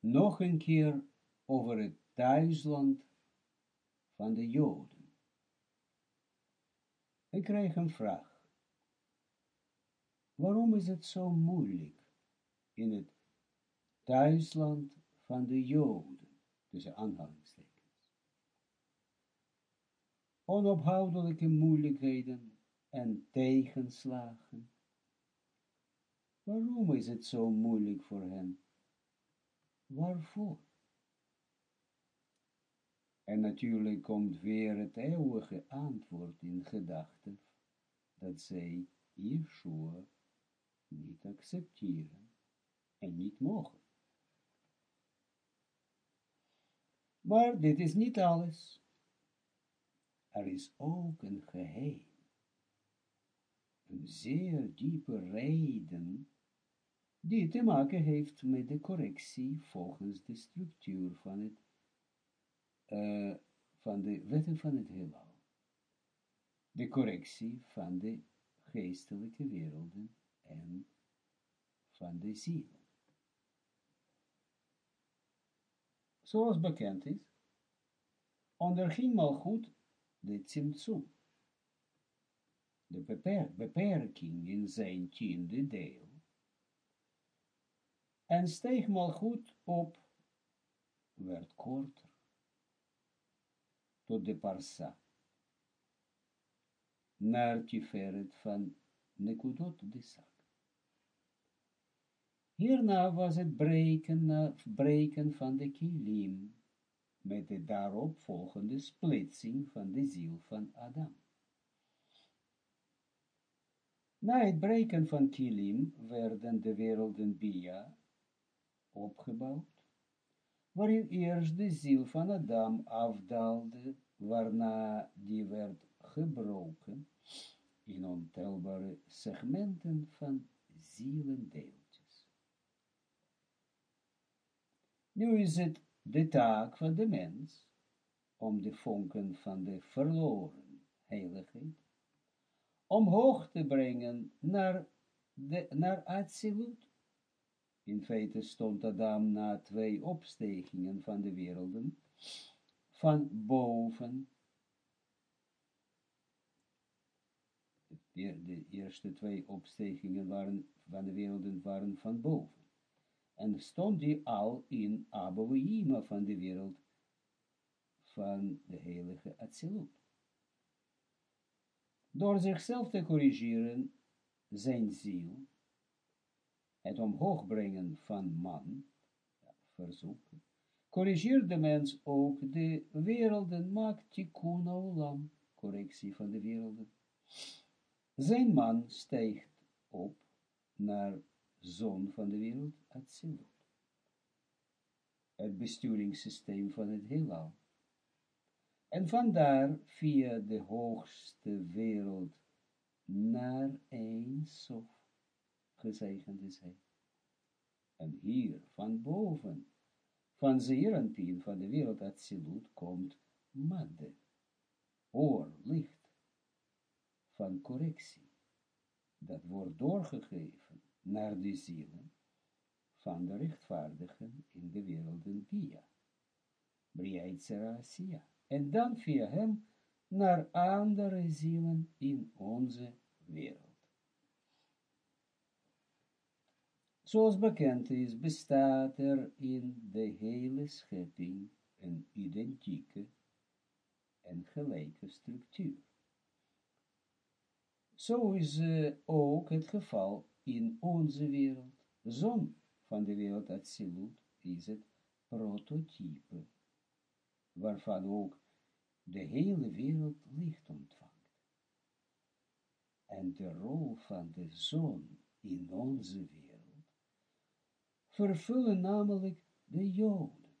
nog een keer over het thuisland van de Joden. Ik krijg een vraag. Waarom is het zo moeilijk in het thuisland van de Joden, tussen aanhalingstekens? Onophoudelijke moeilijkheden en tegenslagen. Waarom is het zo moeilijk voor hen? Waarvoor? En natuurlijk komt weer het eeuwige antwoord in gedachten, dat zij Yeshua niet accepteren en niet mogen. Maar dit is niet alles. Er is ook een geheim, een zeer diepe reden, die te maken heeft met de correctie volgens de structuur van het uh, van de wetten van het heelal. De correctie van de geestelijke werelden en van de ziel. Zoals bekend is, onderging goed de Tsimtsum, de beper beperking in zijn tiende deel, en steeg goed op, werd korter tot de parsa, naar Tiferet van Nekudot de Sak. Hierna was het breken, breken van de kilim, met de daarop volgende splitsing van de ziel van Adam. Na het breken van kilim werden de werelden Bia opgebouwd, waarin eerst de ziel van Adam afdaalde, waarna die werd gebroken in ontelbare segmenten van zielendeeltjes. Nu is het de taak van de mens om de vonken van de verloren heiligheid omhoog te brengen naar, de, naar Atsilut, in feite stond Adam na twee opstegingen van de werelden, van boven, de, eerste twee opstegingen waren, van de werelden waren van boven. En stond die al in Abouima van de wereld van de heilige Atsilut. Door zichzelf te corrigeren, zijn ziel, het omhoog brengen van man, ja, verzoek, corrigeert de mens ook de werelden, maakt tikkun olam, correctie van de werelden. Zijn man stijgt op naar zon van de wereld, Atsilut. Het besturingssysteem van het heelal. En vandaar via de hoogste wereld naar een sof gezegend is. En hier, van boven, van Zeeranpien, van de wereld Atsilut, komt Madde, oor, licht, van correctie. Dat wordt doorgegeven naar de zielen van de rechtvaardigen in de werelden Bia, Briaitsera En dan via hem naar andere zielen in onze wereld. Zoals bekend is, bestaat er in de hele schepping een identieke en gelijke structuur. Zo is uh, ook het geval in onze wereld. Zon van de wereld Atsilut is het prototype, waarvan ook de hele wereld licht ontvangt. En de rol van de zon in onze wereld vervullen namelijk de Joden.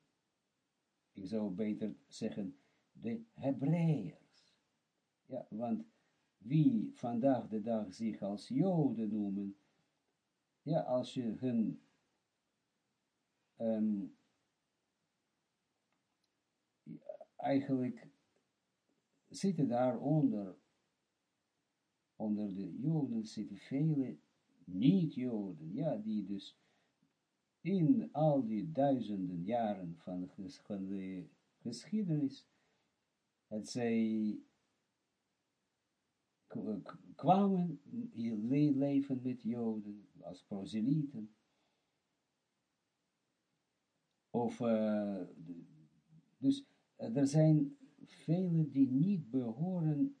Ik zou beter zeggen, de Hebreërs. Ja, want wie vandaag de dag zich als Joden noemen, ja, als je hun um, eigenlijk zitten daaronder, onder de Joden zitten vele niet-Joden, ja, die dus in al die duizenden jaren van, de geschiedenis, het zij kwamen leven met Joden als proselyten, of, uh, dus uh, er zijn velen die niet behoren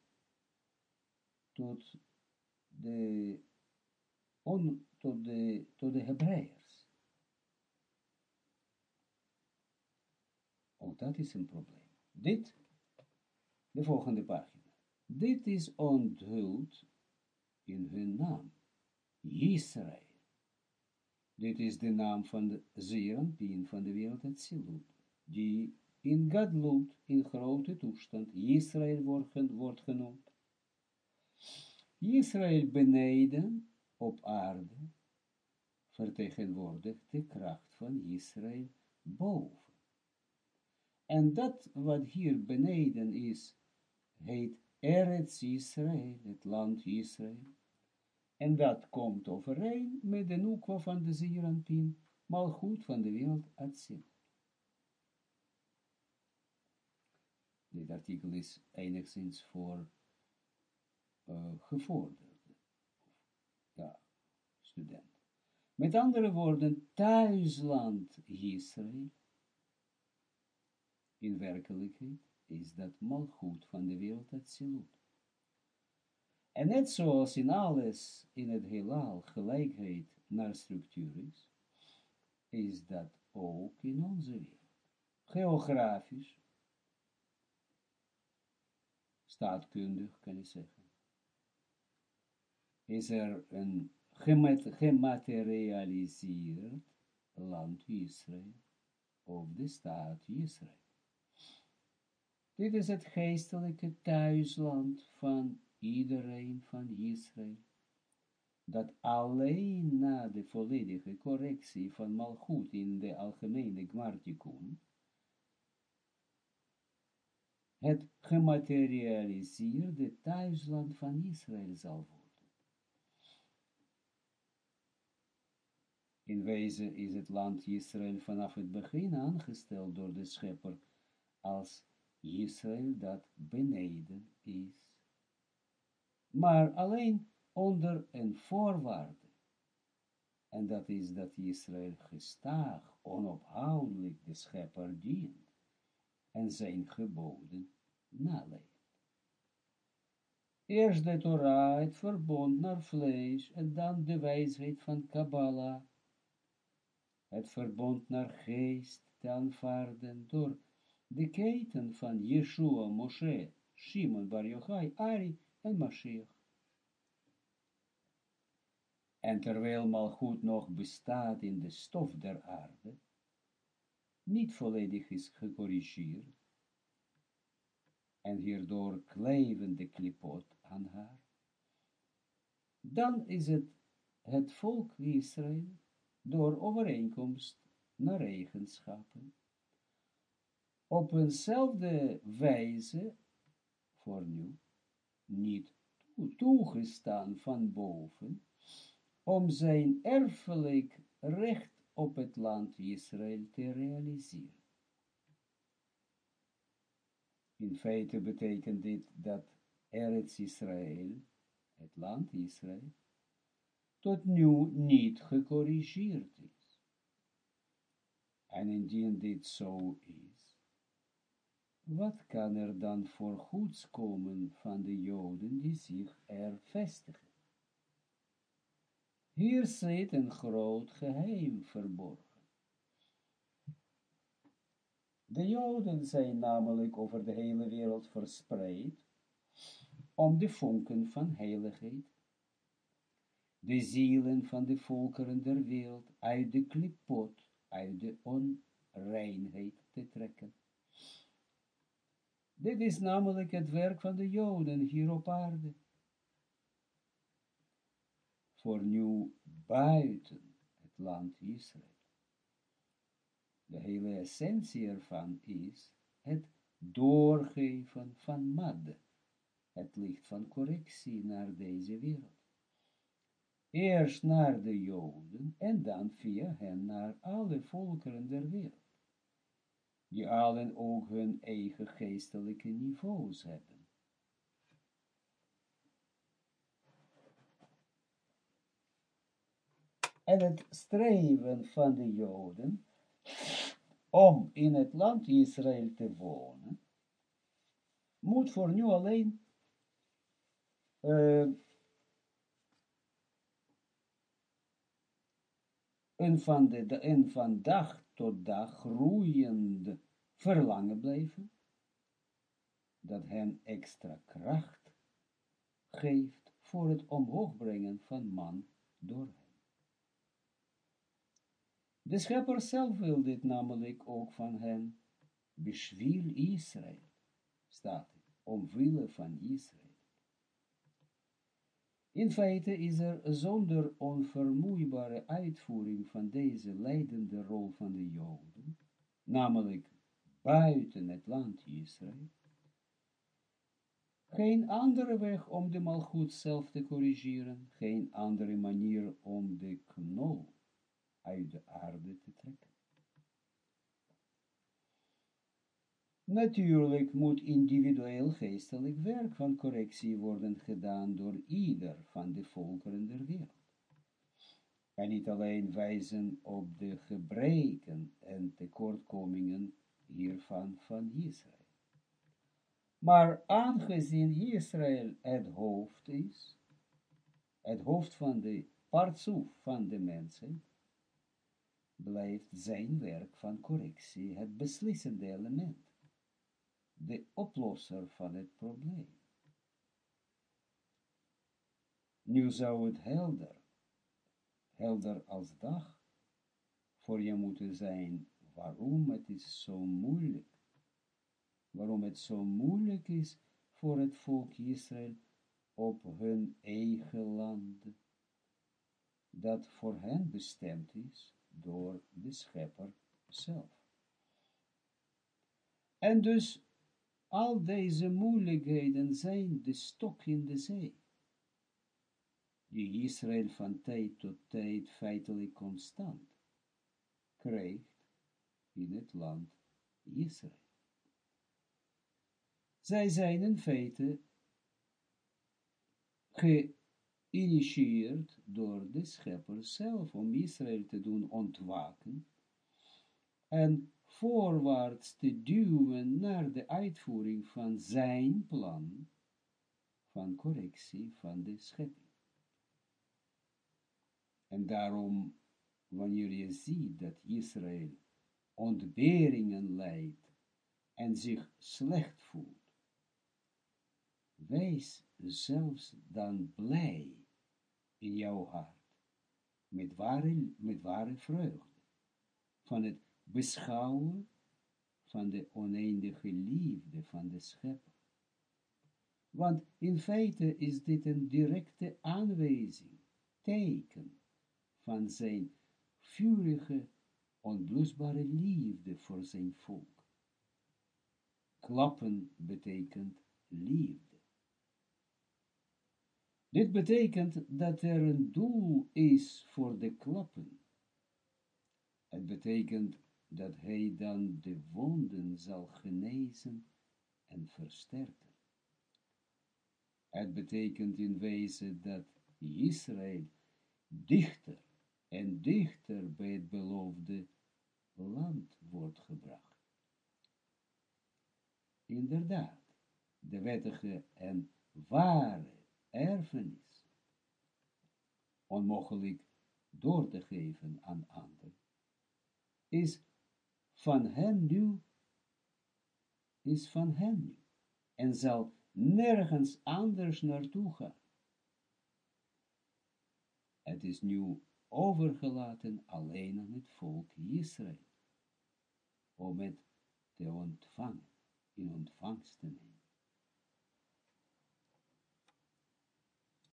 tot de, on, tot de, tot de Hebreërs. Ook dat is een probleem. Dit, de volgende pagina. Dit is onthuld in hun naam. Israël. Dit is de naam van de Zeranpien van de wereld Atsilut, die in Gadlut, in grote toestand, Israël wordt, wordt genoemd. Israël beneden op aarde vertegenwoordigt de kracht van Israël boven. En dat wat hier beneden is, heet Eretz Israël, het land Israël. En dat komt overeen met de noekwa van de Zeranpin, maar goed van de wereld Atzil. Dit artikel is enigszins voor uh, gevorderde, ja, student. Met andere woorden, thuisland Israël, in werkelijkheid, is dat malgoed van de wereld Atsilut. En net zoals in alles in het heelal gelijkheid naar structuur is, is dat ook in onze wereld. Geografisch, staatkundig kan je zeggen, is er een gematerialiseerd land Israël, of de staat Israël. Dit is het geestelijke thuisland van iedereen van Israël, dat alleen na de volledige correctie van Malchut in de algemene Gmartikun, het gematerialiseerde thuisland van Israël zal worden. In wezen is het land Israël vanaf het begin aangesteld door de schepper als Israël dat beneden is. Maar alleen onder een voorwaarde. En dat is dat Israël gestaag, onophoudelijk de schepper dient en zijn geboden naleeft. Eerst de Torah, het verbond naar vlees, en dan de wijsheid van Kabbalah, het verbond naar geest te aanvaarden door de keten van Yeshua, Moshe, Shimon Bar Yochai, Ari en Mashiach. En terwijl Malchut nog bestaat in de stof der aarde, niet volledig is gecorrigeerd, en hierdoor kleven de klipot aan haar, dan is het het volk Israël door overeenkomst naar eigenschappen op eenzelfde wijze voor nu niet toegestaan van boven om zijn erfelijk recht op het land Israël te realiseren. In feite betekent dit dat Eretz Israël, het land Israël, tot nu niet gecorrigeerd is. En indien dit zo is, wat kan er dan voor goeds komen van de Joden die zich er vestigen? Hier zit een groot geheim verborgen. De Joden zijn namelijk over de hele wereld verspreid om de vonken van heiligheid, de zielen van de volkeren der wereld uit de klipot, uit de onreinheid te trekken. Dit is namelijk het werk van de Joden hier op aarde. Voor nu buiten het land Israël. De hele essentie ervan is het doorgeven van mad, het licht van correctie naar deze wereld. Eerst naar de Joden en dan via hen naar alle volkeren der wereld, die allen ook hun eigen geestelijke niveaus hebben. En het streven van de Joden om in het land Israël te wonen, moet voor nu alleen uh, en, van de, en van dag tot dag groeiend verlangen blijven, dat hen extra kracht geeft voor het omhoog brengen van man door hen. De schepper zelf wil dit namelijk ook van hen, beschwil Israël, staat omwille van Israël. In feite is er zonder onvermoeibare uitvoering van deze leidende rol van de Joden, namelijk buiten het land Israël, geen andere weg om de malgoed zelf te corrigeren, geen andere manier om de knol uit de aarde te trekken. Natuurlijk moet individueel geestelijk werk van correctie worden gedaan door ieder van de volkeren der wereld. En niet alleen wijzen op de gebreken en tekortkomingen hiervan van Israël. Maar aangezien Israël het hoofd is, het hoofd van de partsoef van de mensen, blijft zijn werk van correctie het beslissende element de oplosser van het probleem. Nu zou het helder, helder als dag, voor je moeten zijn waarom het is zo moeilijk, waarom het zo moeilijk is voor het volk Israël op hun eigen land, dat voor hen bestemd is door de schepper zelf. En dus al deze moeilijkheden zijn de stok in de zee, die Israël van tijd tot tijd feitelijk constant krijgt in het land Israël. Zij zijn in feite geïnitieerd door de schepper zelf om Israël te doen ontwaken en voorwaarts te duwen naar de uitvoering van zijn plan van correctie van de schepping. En daarom, wanneer je ziet dat Israël ontberingen leidt en zich slecht voelt, wees zelfs dan blij in jouw hart, met ware, met ware vreugde, van het beschouwen van de oneindige liefde van de schepper. Want in feite is dit een directe aanwijzing, teken van zijn vurige, onblusbare liefde voor zijn volk. Klappen betekent liefde. Dit betekent dat er een doel is voor de klappen. Het betekent dat hij dan de wonden zal genezen en versterken. Het betekent in wezen dat Israël dichter en dichter bij het beloofde land wordt gebracht. Inderdaad, de wettige en ware erfenis, onmogelijk door te geven aan anderen, is van hen nu, is van hen nu, en zal nergens anders naartoe gaan. Het is nu overgelaten alleen aan het volk Israël, om het te ontvangen, in ontvangst te nemen.